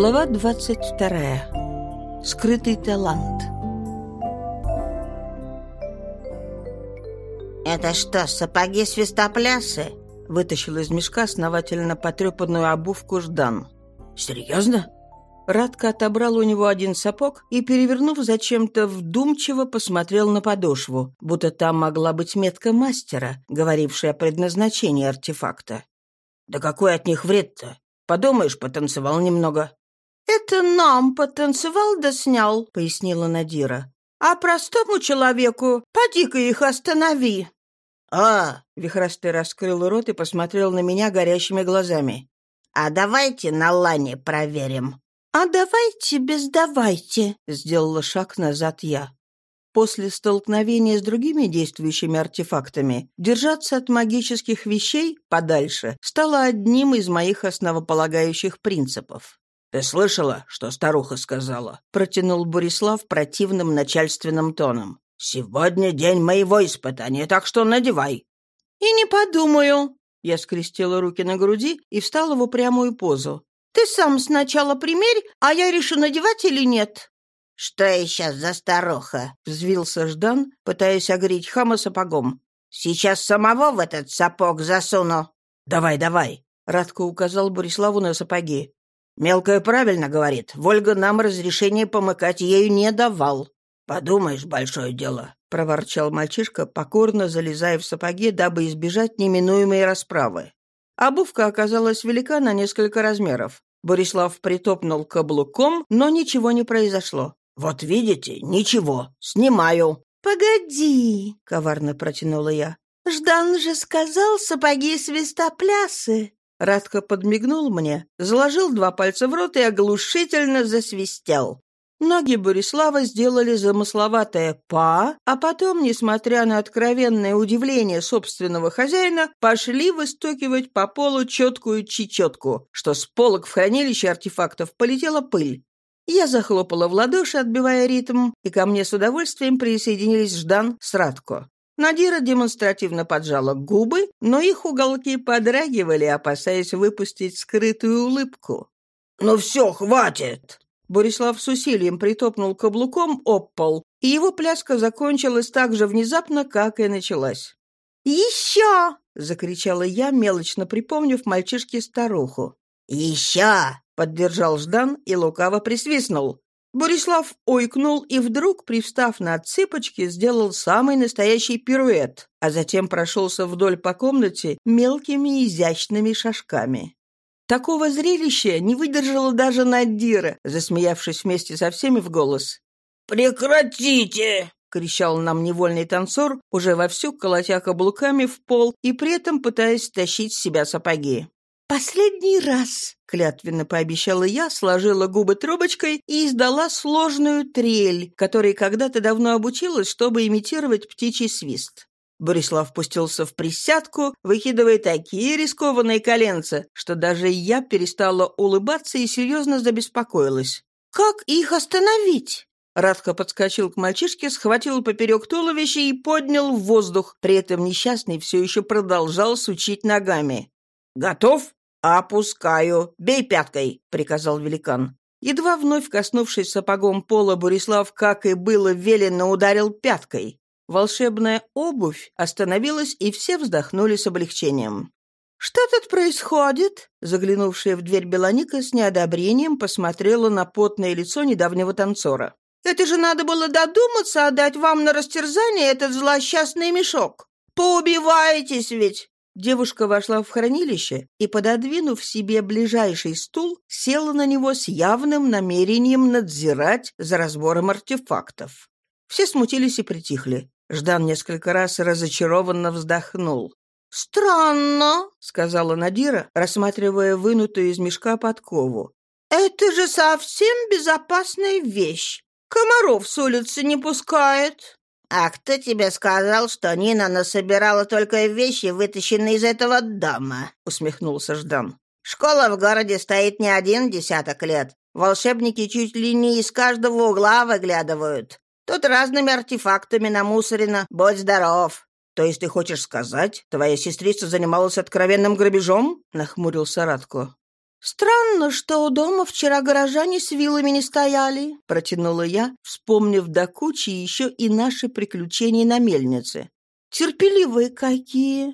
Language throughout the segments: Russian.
Глава 22. Скрытый талант. «Это что, сапоги-свистоплясы?» Вытащил из мешка основательно потрепанную обувку Ждан. «Серьезно?» Радко отобрал у него один сапог и, перевернув зачем-то вдумчиво, посмотрел на подошву, будто там могла быть метка мастера, говорившая о предназначении артефакта. «Да какой от них вред-то? Подумаешь, потанцевал немного». «Это нам потанцевал да снял», — пояснила Надира. «А простому человеку поди-ка их останови». «А!» — Вихрастый раскрыл рот и посмотрел на меня горящими глазами. «А давайте на лане проверим». «А давайте без давайте», — сделала шаг назад я. После столкновения с другими действующими артефактами держаться от магических вещей подальше стало одним из моих основополагающих принципов. «Ты слышала, что старуха сказала?» — протянул Борислав противным начальственным тоном. «Сегодня день моего испытания, так что надевай». «И не подумаю». Я скрестила руки на груди и встала в упрямую позу. Ты сам сначала примерь, а я решу, надевать или нет». «Что еще за старуха?» — взвился Ждан, пытаясь огреть хама сапогом. «Сейчас самого в этот сапог засуну». «Давай, давай!» — Радко указал Бориславу на сапоги. «Мелкая правильно говорит. Вольга нам разрешение помыкать ею не давал». «Подумаешь, большое дело», — проворчал мальчишка, покорно залезая в сапоги, дабы избежать неминуемой расправы. Обувка оказалась велика на несколько размеров. Борислав притопнул каблуком, но ничего не произошло. «Вот видите, ничего. Снимаю». «Погоди», — коварно протянула я. «Ждан же сказал сапоги свистоплясы». Радко подмигнул мне, заложил два пальца в рот и оглушительно засвистел. Ноги Борислава сделали замысловатое «па», а потом, несмотря на откровенное удивление собственного хозяина, пошли выстукивать по полу четкую чечетку, что с полок в хранилище артефактов полетела пыль. Я захлопала в ладоши, отбивая ритм, и ко мне с удовольствием присоединились Ждан с Радко. Надира демонстративно поджала губы, но их уголки подрагивали, опасаясь выпустить скрытую улыбку. «Ну все, хватит!» Борислав с усилием притопнул каблуком об пол, и его пляска закончилась так же внезапно, как и началась. «Еще!» — закричала я, мелочно припомнив мальчишке старуху. «Еще!» — поддержал Ждан и лукаво присвистнул. Борислав ойкнул и вдруг, привстав на цыпочки, сделал самый настоящий пируэт, а затем прошелся вдоль по комнате мелкими изящными шажками. Такого зрелища не выдержала даже Надира, засмеявшись вместе со всеми в голос. «Прекратите!» — кричал нам невольный танцор, уже вовсю колотя каблуками в пол и при этом пытаясь тащить с себя сапоги. «Последний раз!» — клятвенно пообещала я, сложила губы трубочкой и издала сложную трель, которой когда-то давно обучилась, чтобы имитировать птичий свист. Борислав пустился в присядку, выкидывая такие рискованные коленца, что даже я перестала улыбаться и серьезно забеспокоилась. «Как их остановить?» Радко подскочил к мальчишке, схватил поперек туловища и поднял в воздух. При этом несчастный все еще продолжал сучить ногами. «Готов? Опускаю. Бей пяткой!» — приказал великан. Едва вновь коснувшись сапогом пола, Борислав, как и было велено, ударил пяткой. Волшебная обувь остановилась, и все вздохнули с облегчением. «Что тут происходит?» Заглянувшая в дверь Белоника с неодобрением посмотрела на потное лицо недавнего танцора. «Это же надо было додуматься отдать вам на растерзание этот злосчастный мешок. Поубиваетесь ведь!» Девушка вошла в хранилище и, пододвинув себе ближайший стул, села на него с явным намерением надзирать за разбором артефактов. Все смутились и притихли. Ждан несколько раз разочарованно вздохнул. «Странно», — сказала Надира, рассматривая вынутую из мешка подкову. «Это же совсем безопасная вещь. Комаров с улицы не пускает». «А кто тебе сказал, что Нина насобирала только вещи, вытащенные из этого дома?» — усмехнулся Ждан. «Школа в городе стоит не один десяток лет. Волшебники чуть ли не из каждого угла выглядывают. Тут разными артефактами намусорено. Будь здоров!» «То есть ты хочешь сказать, твоя сестрица занималась откровенным грабежом?» — нахмурился Радко. «Странно, что у дома вчера горожане с вилами не стояли», — протянула я, вспомнив до кучи еще и наши приключения на мельнице. «Терпеливые какие!»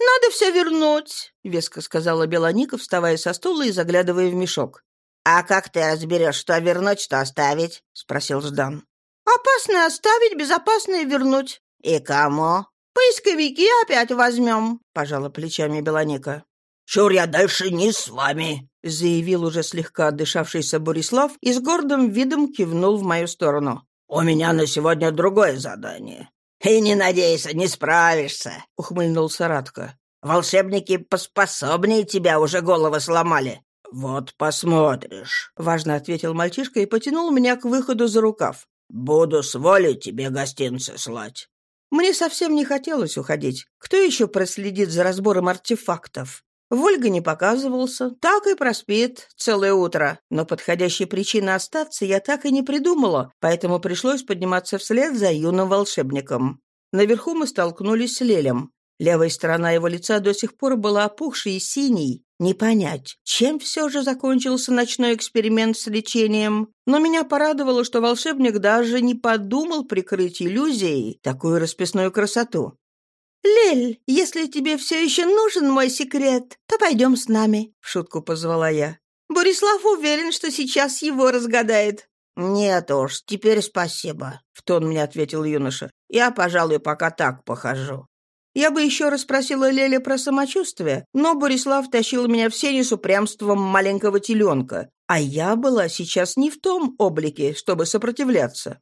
«Надо все вернуть», — веско сказала Белоника, вставая со стула и заглядывая в мешок. «А как ты разберешь, что вернуть, что оставить?» — спросил Ждан. «Опасное оставить, безопасное вернуть». «И кому?» «Поисковики опять возьмем», — пожала плечами Белоника. «Чур я дальше не с вами», — заявил уже слегка отдышавшийся Борислав и с гордым видом кивнул в мою сторону. «У меня на сегодня другое задание». «И не надейся, не справишься», — ухмыльнулся Радко. «Волшебники поспособнее тебя уже головы сломали». «Вот посмотришь», — важно ответил мальчишка и потянул меня к выходу за рукав. «Буду с волей тебе гостинцы слать». Мне совсем не хотелось уходить. Кто еще проследит за разбором артефактов? Вольга не показывался, так и проспит целое утро. Но подходящей причины остаться я так и не придумала, поэтому пришлось подниматься вслед за юным волшебником. Наверху мы столкнулись с Лелем. Левая сторона его лица до сих пор была опухшей и синей. Не понять, чем все же закончился ночной эксперимент с лечением. Но меня порадовало, что волшебник даже не подумал прикрыть иллюзией такую расписную красоту. «Лель, если тебе все еще нужен мой секрет, то пойдем с нами», — в шутку позвала я. «Борислав уверен, что сейчас его разгадает». «Нет уж, теперь спасибо», — в тон мне ответил юноша. «Я, пожалуй, пока так похожу». Я бы еще расспросила Леля про самочувствие, но Борислав тащил меня в сене с упрямством маленького теленка, а я была сейчас не в том облике, чтобы сопротивляться.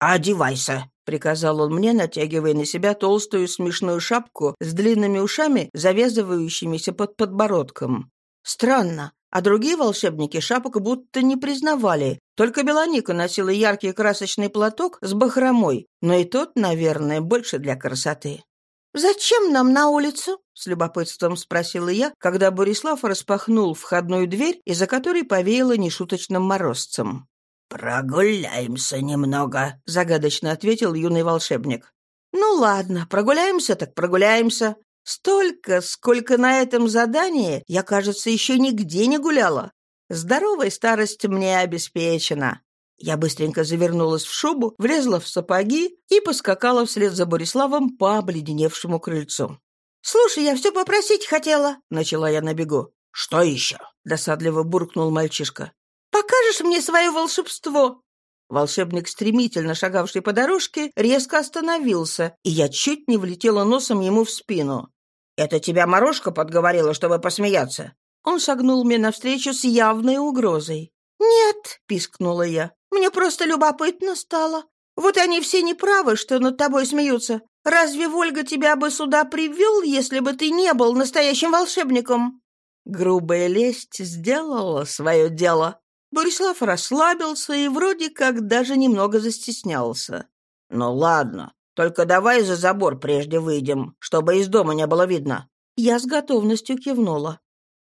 «Одевайся», — приказал он мне, натягивая на себя толстую смешную шапку с длинными ушами, завязывающимися под подбородком. Странно, а другие волшебники шапок будто не признавали. Только Белоника носила яркий красочный платок с бахромой, но и тот, наверное, больше для красоты. «Зачем нам на улицу?» — с любопытством спросила я, когда Борислав распахнул входную дверь, из-за которой повеяло нешуточным морозцем. «Прогуляемся немного», — загадочно ответил юный волшебник. «Ну ладно, прогуляемся так прогуляемся. Столько, сколько на этом задании, я, кажется, еще нигде не гуляла. Здоровая старость мне обеспечена». Я быстренько завернулась в шубу, влезла в сапоги и поскакала вслед за Бориславом по обледеневшему крыльцу. «Слушай, я все попросить хотела», — начала я на бегу. «Что еще?» — досадливо буркнул мальчишка. Покажешь мне свое волшебство?» Волшебник, стремительно шагавший по дорожке, резко остановился, и я чуть не влетела носом ему в спину. «Это тебя Морошка подговорила, чтобы посмеяться?» Он шагнул мне навстречу с явной угрозой. «Нет», — пискнула я, — «мне просто любопытно стало. Вот они все неправы, что над тобой смеются. Разве Вольга тебя бы сюда привел, если бы ты не был настоящим волшебником?» Грубая лесть сделала свое дело. Борислав расслабился и вроде как даже немного застеснялся. «Ну ладно, только давай за забор прежде выйдем, чтобы из дома не было видно». Я с готовностью кивнула.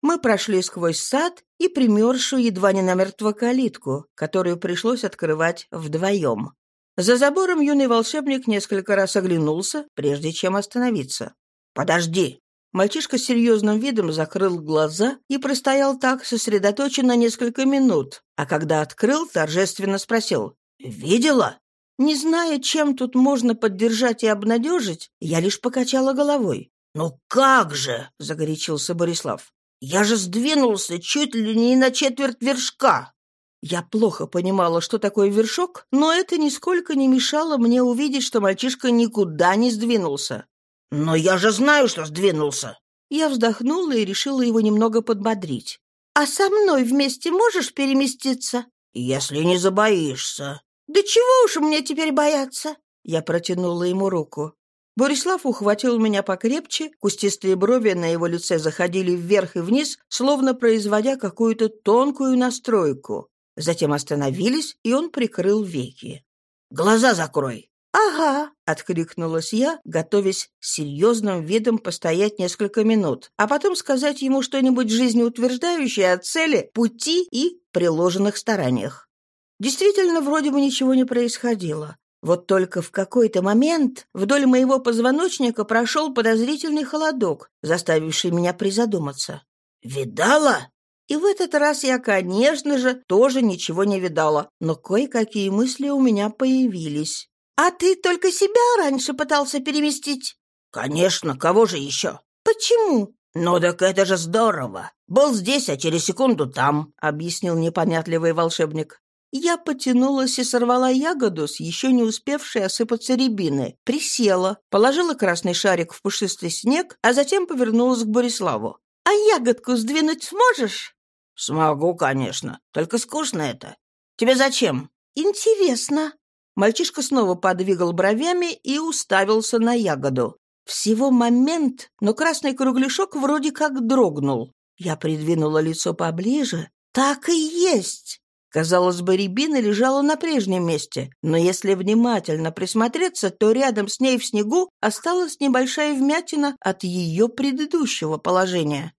Мы прошли сквозь сад и примерзшую едва не намертво калитку, которую пришлось открывать вдвоем. За забором юный волшебник несколько раз оглянулся, прежде чем остановиться. «Подожди!» Мальчишка с серьезным видом закрыл глаза и простоял так сосредоточенно несколько минут, а когда открыл, торжественно спросил «Видела?» Не зная, чем тут можно поддержать и обнадежить, я лишь покачала головой. «Ну как же!» — загорячился Борислав. «Я же сдвинулся чуть ли не на четверть вершка!» Я плохо понимала, что такое вершок, но это нисколько не мешало мне увидеть, что мальчишка никуда не сдвинулся. «Но я же знаю, что сдвинулся!» Я вздохнула и решила его немного подбодрить. «А со мной вместе можешь переместиться?» «Если не забоишься». «Да чего уж мне теперь бояться?» Я протянула ему руку. Борислав ухватил меня покрепче, кустистые брови на его лице заходили вверх и вниз, словно производя какую-то тонкую настройку. Затем остановились, и он прикрыл веки. «Глаза закрой!» «Ага», — откликнулась я, готовясь серьезным видом постоять несколько минут, а потом сказать ему что-нибудь жизнеутверждающее о цели, пути и приложенных стараниях. Действительно, вроде бы ничего не происходило. Вот только в какой-то момент вдоль моего позвоночника прошел подозрительный холодок, заставивший меня призадуматься. «Видала?» И в этот раз я, конечно же, тоже ничего не видала, но кое-какие мысли у меня появились. «А ты только себя раньше пытался переместить?» «Конечно, кого же еще?» «Почему?» «Ну так это же здорово! Был здесь, а через секунду там», — объяснил непонятливый волшебник. Я потянулась и сорвала ягоду с еще не успевшей осыпаться рябины, присела, положила красный шарик в пушистый снег, а затем повернулась к Бориславу. «А ягодку сдвинуть сможешь?» «Смогу, конечно. Только скучно это. Тебе зачем?» «Интересно». Мальчишка снова подвигал бровями и уставился на ягоду. Всего момент, но красный кругляшок вроде как дрогнул. Я придвинула лицо поближе. Так и есть. Казалось бы, рябина лежала на прежнем месте, но если внимательно присмотреться, то рядом с ней в снегу осталась небольшая вмятина от ее предыдущего положения.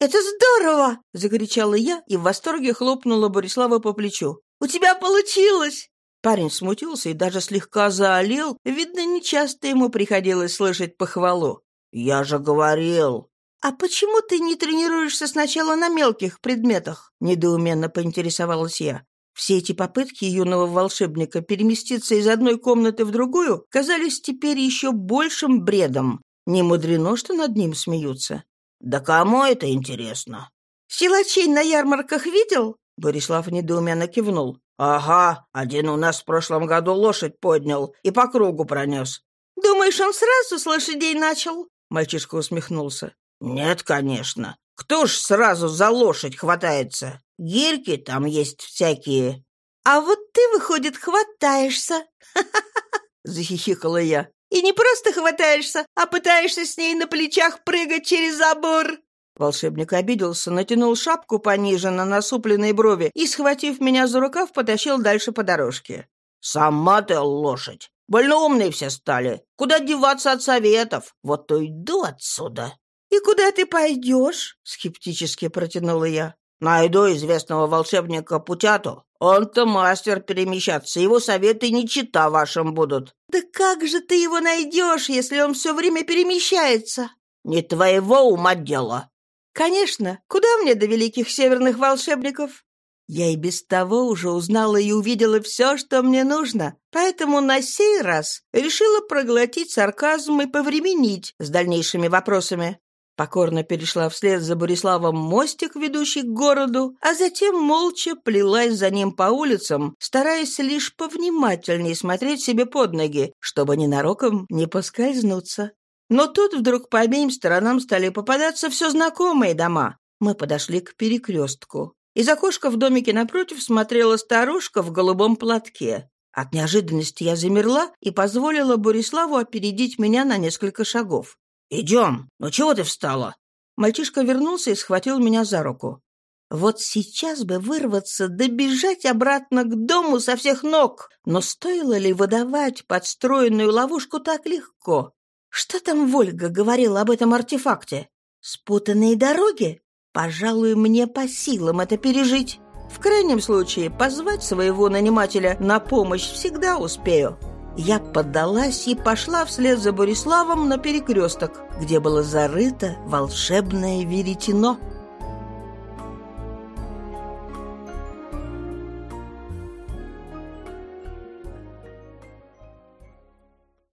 «Это здорово!» — закричала я и в восторге хлопнула Борислава по плечу. «У тебя получилось!» Парень смутился и даже слегка заолел. Видно, нечасто ему приходилось слышать похвалу. «Я же говорил!» «А почему ты не тренируешься сначала на мелких предметах?» — недоуменно поинтересовалась я. Все эти попытки юного волшебника переместиться из одной комнаты в другую казались теперь еще большим бредом. Не мудрено, что над ним смеются. «Да кому это интересно?» «Силачей на ярмарках видел?» Борислав недоуменно кивнул. «Ага, один у нас в прошлом году лошадь поднял и по кругу пронес». «Думаешь, он сразу с лошадей начал?» Мальчишка усмехнулся. «Нет, конечно. Кто ж сразу за лошадь хватается? Гирьки там есть всякие». «А вот ты, выходит, хватаешься!» захихикала я. И не просто хватаешься, а пытаешься с ней на плечах прыгать через забор». Волшебник обиделся, натянул шапку пониже на насупленные брови и, схватив меня за рукав, потащил дальше по дорожке. «Сама ты лошадь! Больно умные все стали! Куда деваться от советов? Вот иду отсюда!» «И куда ты пойдешь?» — скептически протянула я. «Найду известного волшебника Путяту. Он-то мастер перемещаться, его советы не чита вашим будут». «Да как же ты его найдешь, если он все время перемещается?» «Не твоего ума дело». «Конечно. Куда мне до великих северных волшебников?» Я и без того уже узнала и увидела все, что мне нужно, поэтому на сей раз решила проглотить сарказм и повременить с дальнейшими вопросами. Покорно перешла вслед за Бориславом мостик, ведущий к городу, а затем молча плелась за ним по улицам, стараясь лишь повнимательнее смотреть себе под ноги, чтобы ненароком не поскользнуться. Но тут вдруг по обеим сторонам стали попадаться все знакомые дома. Мы подошли к перекрестку. Из окошка в домике напротив смотрела старушка в голубом платке. От неожиданности я замерла и позволила Бориславу опередить меня на несколько шагов. «Идем. Ну чего ты встала?» Мальчишка вернулся и схватил меня за руку. Вот сейчас бы вырваться, добежать обратно к дому со всех ног. Но стоило ли выдавать подстроенную ловушку так легко? Что там Вольга говорила об этом артефакте? Спутанные дороги? Пожалуй, мне по силам это пережить. В крайнем случае, позвать своего нанимателя на помощь всегда успею. Я поддалась и пошла вслед за Бориславом на перекресток, где было зарыто волшебное веретено —